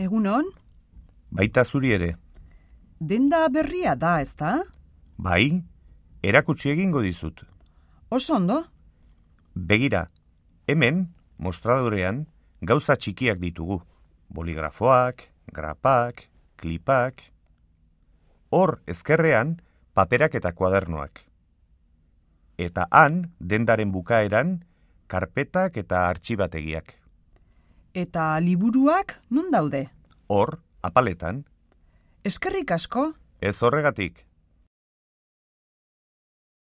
Egunon, Baita zuri ere. denda berria da, ezta? Bai, erakutsi egingo dizut. Oso ondo, Begira, hemen, mostradorean, gauza txikiak ditugu. Boligrafoak, grapak, klipak. Hor, ezkerrean, paperak eta kuadernoak. Eta han, dendaren bukaeran, karpetak eta artxibategiak. Eta liburuak nun daude? Hor, apaletan, Eskerrik asko, ez horregatik.